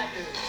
that is.